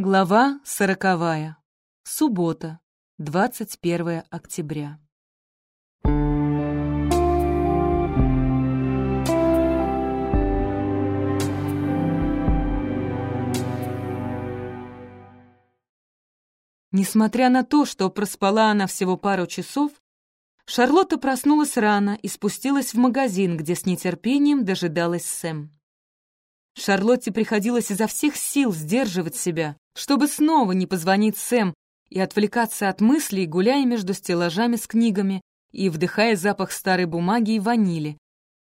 Глава сороковая. Суббота, 21 октября. Несмотря на то, что проспала она всего пару часов, Шарлотта проснулась рано и спустилась в магазин, где с нетерпением дожидалась Сэм. Шарлотте приходилось изо всех сил сдерживать себя, чтобы снова не позвонить Сэм и отвлекаться от мыслей, гуляя между стеллажами с книгами и вдыхая запах старой бумаги и ванили,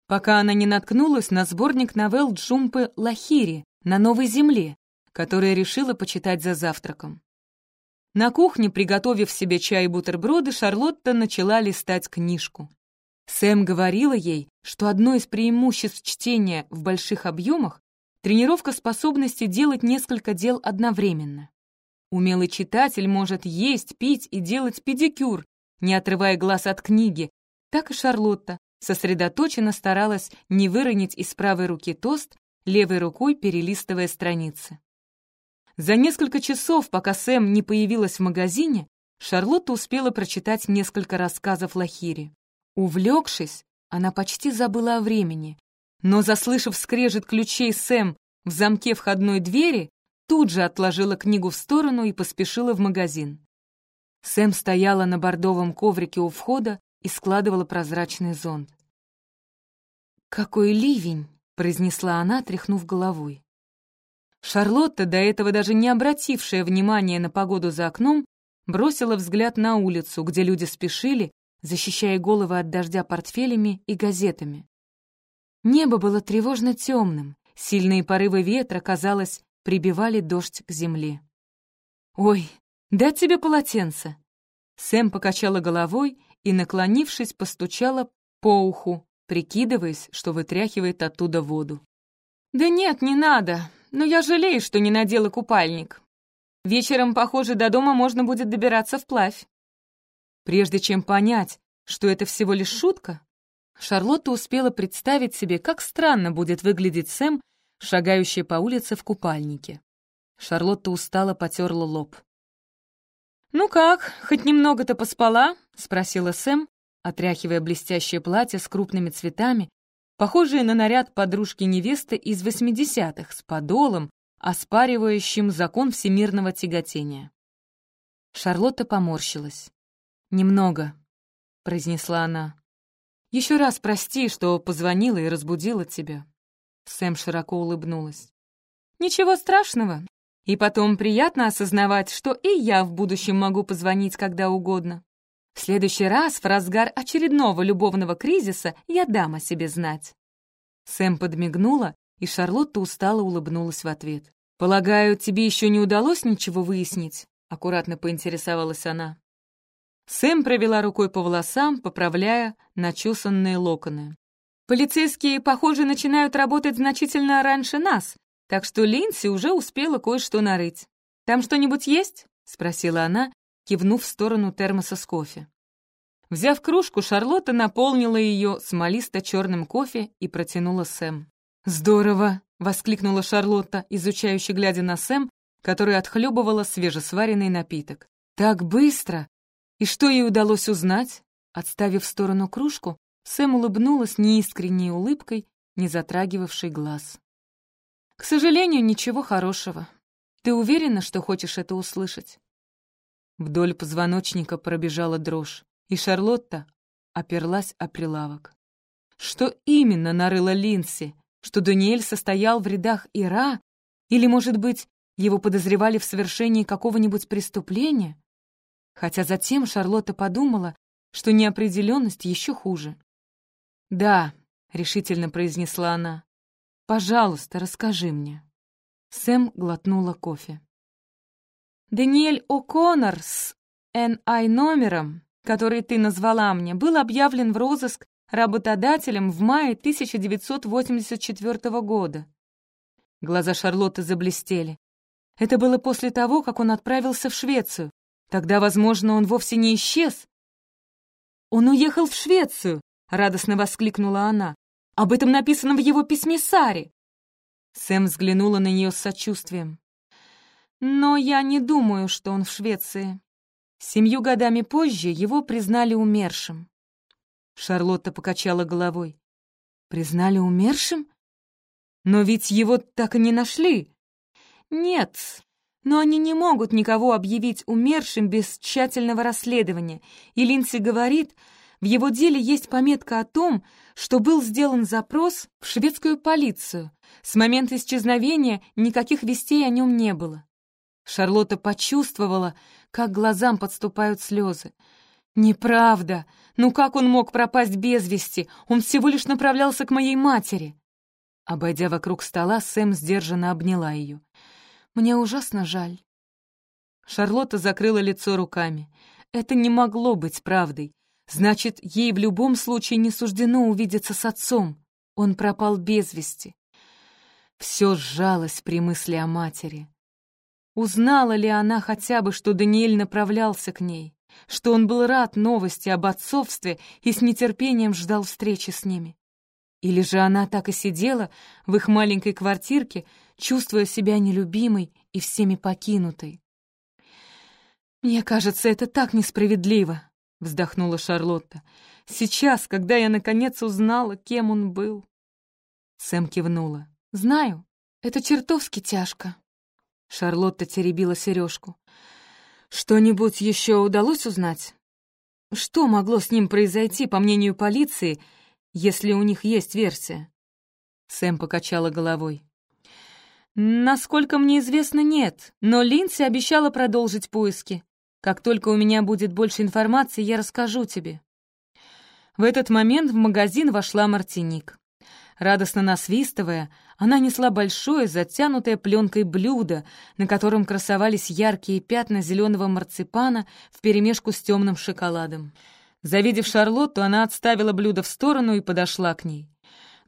пока она не наткнулась на сборник новелл Джумпы Лахири «На новой земле», который решила почитать за завтраком. На кухне, приготовив себе чай и бутерброды, Шарлотта начала листать книжку. Сэм говорила ей, что одно из преимуществ чтения в больших объемах Тренировка способности делать несколько дел одновременно. Умелый читатель может есть, пить и делать педикюр, не отрывая глаз от книги. Так и Шарлотта сосредоточенно старалась не выронить из правой руки тост, левой рукой перелистывая страницы. За несколько часов, пока Сэм не появилась в магазине, Шарлотта успела прочитать несколько рассказов Лахири. Увлекшись, она почти забыла о времени но, заслышав скрежет ключей Сэм в замке входной двери, тут же отложила книгу в сторону и поспешила в магазин. Сэм стояла на бордовом коврике у входа и складывала прозрачный зонт. «Какой ливень!» — произнесла она, тряхнув головой. Шарлотта, до этого даже не обратившая внимания на погоду за окном, бросила взгляд на улицу, где люди спешили, защищая головы от дождя портфелями и газетами. Небо было тревожно темным, сильные порывы ветра, казалось, прибивали дождь к земле. «Ой, дать тебе полотенце!» Сэм покачала головой и, наклонившись, постучала по уху, прикидываясь, что вытряхивает оттуда воду. «Да нет, не надо, но я жалею, что не надела купальник. Вечером, похоже, до дома можно будет добираться вплавь». Прежде чем понять, что это всего лишь шутка, Шарлотта успела представить себе, как странно будет выглядеть Сэм, шагающая по улице в купальнике. Шарлотта устало потерла лоб. «Ну как, хоть немного-то поспала?» — спросила Сэм, отряхивая блестящее платье с крупными цветами, похожее на наряд подружки-невесты из восьмидесятых, с подолом, оспаривающим закон всемирного тяготения. Шарлотта поморщилась. «Немного», — произнесла она. Еще раз прости, что позвонила и разбудила тебя». Сэм широко улыбнулась. «Ничего страшного. И потом приятно осознавать, что и я в будущем могу позвонить когда угодно. В следующий раз, в разгар очередного любовного кризиса, я дам о себе знать». Сэм подмигнула, и Шарлотта устало улыбнулась в ответ. «Полагаю, тебе еще не удалось ничего выяснить?» — аккуратно поинтересовалась она. Сэм провела рукой по волосам, поправляя начесанные локоны. «Полицейские, похоже, начинают работать значительно раньше нас, так что Линси уже успела кое-что нарыть. Там что-нибудь есть?» — спросила она, кивнув в сторону термоса с кофе. Взяв кружку, Шарлотта наполнила ее смолисто-черным кофе и протянула Сэм. «Здорово!» — воскликнула Шарлотта, изучающе глядя на Сэм, которая отхлебывала свежесваренный напиток. «Так быстро! И что ей удалось узнать? Отставив в сторону кружку, Сэм улыбнулась неискренней улыбкой, не затрагивавшей глаз. «К сожалению, ничего хорошего. Ты уверена, что хочешь это услышать?» Вдоль позвоночника пробежала дрожь, и Шарлотта оперлась о прилавок. Что именно нарыла Линси? Что Даниэль состоял в рядах Ира? Или, может быть, его подозревали в совершении какого-нибудь преступления? Хотя затем Шарлотта подумала, что неопределенность еще хуже. «Да», — решительно произнесла она, — «пожалуйста, расскажи мне». Сэм глотнула кофе. «Даниэль О'Коннор с Н.I. номером, который ты назвала мне, был объявлен в розыск работодателем в мае 1984 года». Глаза Шарлотты заблестели. Это было после того, как он отправился в Швецию, Тогда, возможно, он вовсе не исчез. «Он уехал в Швецию!» — радостно воскликнула она. «Об этом написано в его письме Саре!» Сэм взглянула на нее с сочувствием. Но я не думаю, что он в Швеции. Семью годами позже его признали умершим. Шарлотта покачала головой. «Признали умершим? Но ведь его так и не нашли». «Нет, но они не могут никого объявить умершим без тщательного расследования, и Линси говорит, в его деле есть пометка о том, что был сделан запрос в шведскую полицию. С момента исчезновения никаких вестей о нем не было. Шарлотта почувствовала, как глазам подступают слезы. «Неправда! Ну как он мог пропасть без вести? Он всего лишь направлялся к моей матери!» Обойдя вокруг стола, Сэм сдержанно обняла ее. «Мне ужасно жаль». Шарлотта закрыла лицо руками. Это не могло быть правдой. Значит, ей в любом случае не суждено увидеться с отцом. Он пропал без вести. Все сжалось при мысли о матери. Узнала ли она хотя бы, что Даниэль направлялся к ней, что он был рад новости об отцовстве и с нетерпением ждал встречи с ними? Или же она так и сидела в их маленькой квартирке, чувствуя себя нелюбимой и всеми покинутой? «Мне кажется, это так несправедливо», — вздохнула Шарлотта. «Сейчас, когда я наконец узнала, кем он был». Сэм кивнула. «Знаю, это чертовски тяжко». Шарлотта теребила сережку. «Что-нибудь еще удалось узнать? Что могло с ним произойти, по мнению полиции, если у них есть версия?» Сэм покачала головой. «Насколько мне известно, нет, но Линдси обещала продолжить поиски. Как только у меня будет больше информации, я расскажу тебе». В этот момент в магазин вошла Мартиник. Радостно насвистывая, она несла большое, затянутое пленкой блюдо, на котором красовались яркие пятна зеленого марципана вперемешку с темным шоколадом. Завидев Шарлотту, она отставила блюдо в сторону и подошла к ней.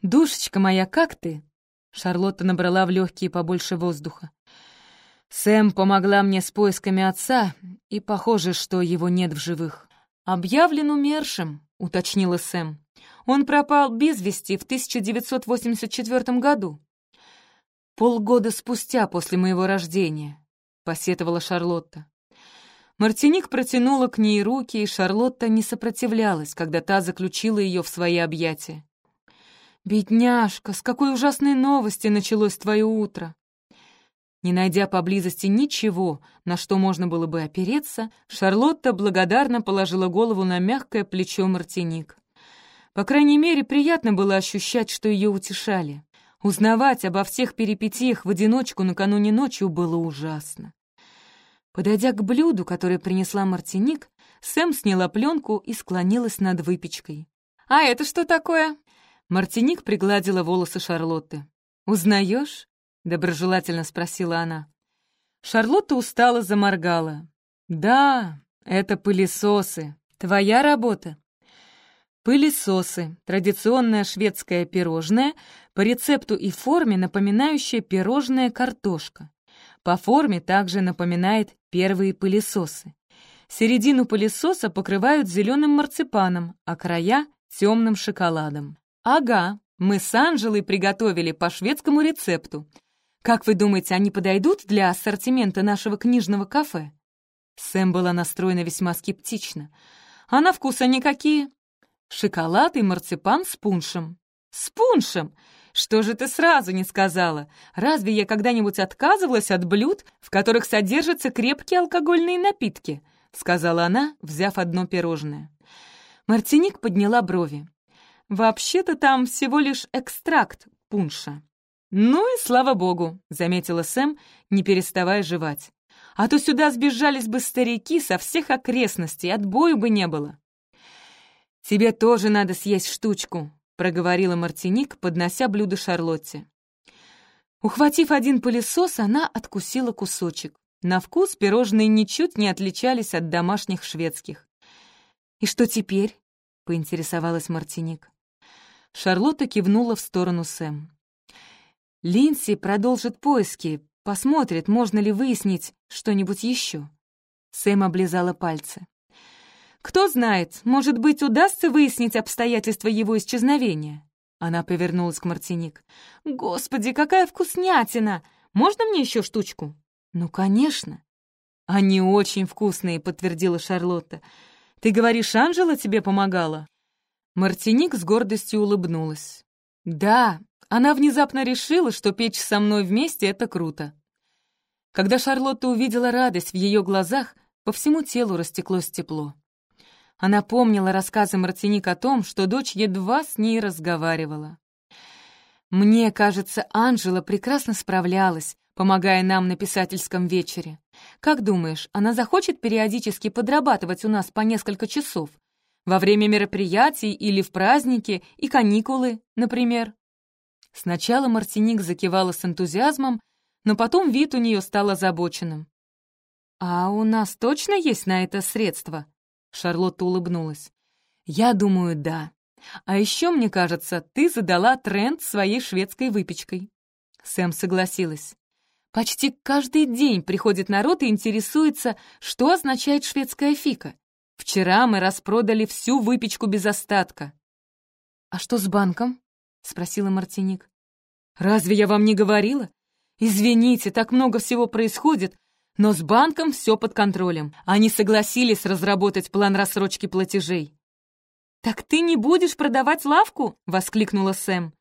«Душечка моя, как ты?» Шарлотта набрала в легкие побольше воздуха. Сэм помогла мне с поисками отца, и похоже, что его нет в живых. «Объявлен умершим», — уточнила Сэм. «Он пропал без вести в 1984 году». «Полгода спустя после моего рождения», — посетовала Шарлотта. Мартиник протянула к ней руки, и Шарлотта не сопротивлялась, когда та заключила ее в свои объятия. «Бедняжка, с какой ужасной новости началось твое утро!» Не найдя поблизости ничего, на что можно было бы опереться, Шарлотта благодарно положила голову на мягкое плечо Мартиник. По крайней мере, приятно было ощущать, что ее утешали. Узнавать обо всех перипетиях в одиночку накануне ночью было ужасно. Подойдя к блюду, которое принесла Мартиник, Сэм сняла пленку и склонилась над выпечкой. «А это что такое?» Мартиник пригладила волосы Шарлотты. «Узнаешь?» — доброжелательно спросила она. Шарлотта устало заморгала. «Да, это пылесосы. Твоя работа?» Пылесосы — традиционное шведское пирожное, по рецепту и форме напоминающее пирожное картошка. По форме также напоминает первые пылесосы. Середину пылесоса покрывают зеленым марципаном, а края — темным шоколадом. Ага, мы с Анжелой приготовили по шведскому рецепту. Как вы думаете, они подойдут для ассортимента нашего книжного кафе?» Сэм была настроена весьма скептично. «А на вкус они какие?» «Шоколад и марципан с пуншем». «С пуншем? Что же ты сразу не сказала? Разве я когда-нибудь отказывалась от блюд, в которых содержатся крепкие алкогольные напитки?» — сказала она, взяв одно пирожное. Мартиник подняла брови. «Вообще-то там всего лишь экстракт пунша». «Ну и слава богу», — заметила Сэм, не переставая жевать. «А то сюда сбежались бы старики со всех окрестностей, отбою бы не было». «Тебе тоже надо съесть штучку», — проговорила Мартиник, поднося блюдо Шарлотте. Ухватив один пылесос, она откусила кусочек. На вкус пирожные ничуть не отличались от домашних шведских. «И что теперь?» — поинтересовалась Мартиник. Шарлотта кивнула в сторону Сэм. Линси продолжит поиски, посмотрит, можно ли выяснить что-нибудь еще. Сэм облизала пальцы. «Кто знает, может быть, удастся выяснить обстоятельства его исчезновения?» Она повернулась к Мартиник. «Господи, какая вкуснятина! Можно мне еще штучку?» «Ну, конечно». «Они очень вкусные», — подтвердила Шарлотта. «Ты говоришь, Анжела тебе помогала?» Мартиник с гордостью улыбнулась. «Да, она внезапно решила, что печь со мной вместе — это круто». Когда Шарлотта увидела радость в ее глазах, по всему телу растеклось тепло. Она помнила рассказы Мартиник о том, что дочь едва с ней разговаривала. «Мне кажется, Анжела прекрасно справлялась, помогая нам на писательском вечере. Как думаешь, она захочет периодически подрабатывать у нас по несколько часов? Во время мероприятий или в праздники и каникулы, например?» Сначала Мартиник закивала с энтузиазмом, но потом вид у нее стал озабоченным. «А у нас точно есть на это средства?» Шарлотта улыбнулась. «Я думаю, да. А еще, мне кажется, ты задала тренд своей шведской выпечкой». Сэм согласилась. Почти каждый день приходит народ и интересуется, что означает шведская фика. Вчера мы распродали всю выпечку без остатка. «А что с банком?» — спросила Мартиник. «Разве я вам не говорила? Извините, так много всего происходит, но с банком все под контролем. Они согласились разработать план рассрочки платежей». «Так ты не будешь продавать лавку?» — воскликнула Сэм.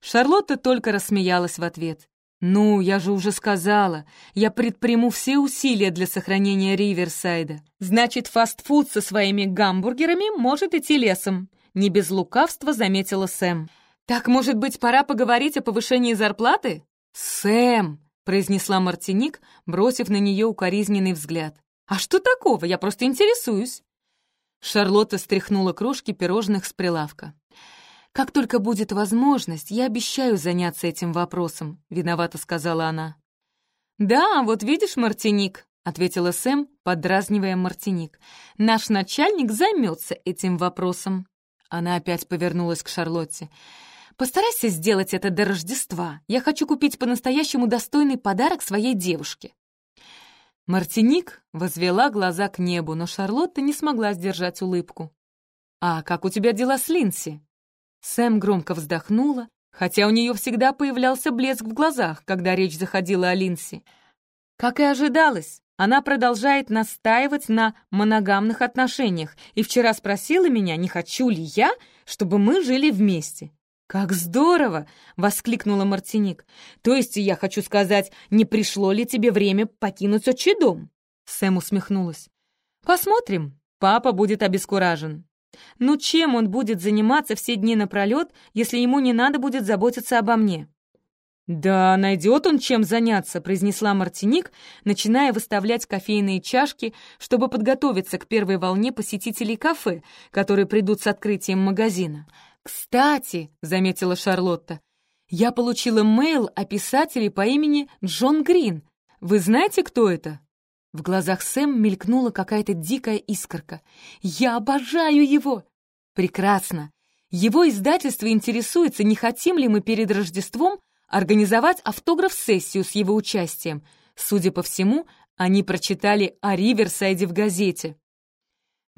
Шарлотта только рассмеялась в ответ. «Ну, я же уже сказала, я предприму все усилия для сохранения Риверсайда. Значит, фастфуд со своими гамбургерами может идти лесом», — не без лукавства заметила Сэм. «Так, может быть, пора поговорить о повышении зарплаты?» «Сэм!» — произнесла Мартиник, бросив на нее укоризненный взгляд. «А что такого? Я просто интересуюсь». Шарлотта стряхнула крошки пирожных с прилавка. «Как только будет возможность, я обещаю заняться этим вопросом», — виновато сказала она. «Да, вот видишь, Мартиник», — ответила Сэм, подразнивая Мартиник. «Наш начальник займется этим вопросом». Она опять повернулась к Шарлотте. «Постарайся сделать это до Рождества. Я хочу купить по-настоящему достойный подарок своей девушке». Мартиник возвела глаза к небу, но Шарлотта не смогла сдержать улыбку. «А как у тебя дела с Линси?» Сэм громко вздохнула, хотя у нее всегда появлялся блеск в глазах, когда речь заходила о Линси. Как и ожидалось, она продолжает настаивать на моногамных отношениях и вчера спросила меня, не хочу ли я, чтобы мы жили вместе. «Как здорово!» — воскликнула Мартиник. «То есть, я хочу сказать, не пришло ли тебе время покинуть отчий дом?» Сэм усмехнулась. «Посмотрим. Папа будет обескуражен. Ну чем он будет заниматься все дни напролет, если ему не надо будет заботиться обо мне?» «Да найдет он чем заняться», — произнесла Мартиник, начиная выставлять кофейные чашки, чтобы подготовиться к первой волне посетителей кафе, которые придут с открытием магазина. «Кстати», — заметила Шарлотта, — «я получила мейл о писателе по имени Джон Грин. Вы знаете, кто это?» В глазах Сэм мелькнула какая-то дикая искорка. «Я обожаю его!» «Прекрасно! Его издательство интересуется, не хотим ли мы перед Рождеством организовать автограф-сессию с его участием. Судя по всему, они прочитали о Риверсайде в газете.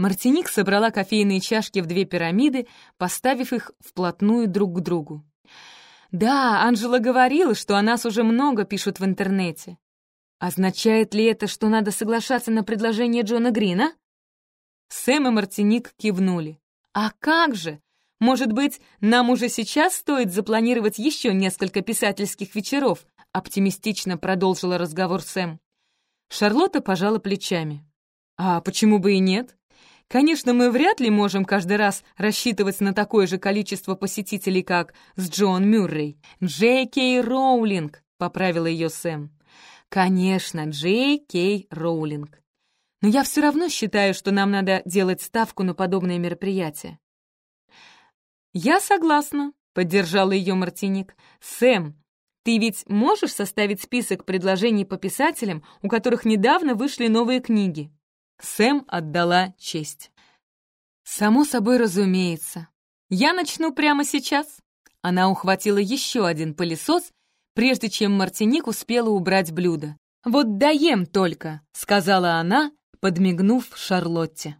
Мартиник собрала кофейные чашки в две пирамиды, поставив их вплотную друг к другу. «Да, Анжела говорила, что о нас уже много пишут в интернете. Означает ли это, что надо соглашаться на предложение Джона Грина? Сэм и Мартиник кивнули. А как же? Может быть, нам уже сейчас стоит запланировать еще несколько писательских вечеров? Оптимистично продолжила разговор Сэм. Шарлотта пожала плечами. А почему бы и нет? Конечно, мы вряд ли можем каждый раз рассчитывать на такое же количество посетителей, как с Джон Мюррей. Джей Кей Роулинг, поправила ее Сэм. Конечно, Джей Кей Роулинг. Но я все равно считаю, что нам надо делать ставку на подобные мероприятия. «Я согласна», — поддержала ее Мартиник. «Сэм, ты ведь можешь составить список предложений по писателям, у которых недавно вышли новые книги?» Сэм отдала честь. «Само собой разумеется. Я начну прямо сейчас». Она ухватила еще один пылесос прежде чем Мартиник успела убрать блюдо. «Вот даем только», — сказала она, подмигнув Шарлотте.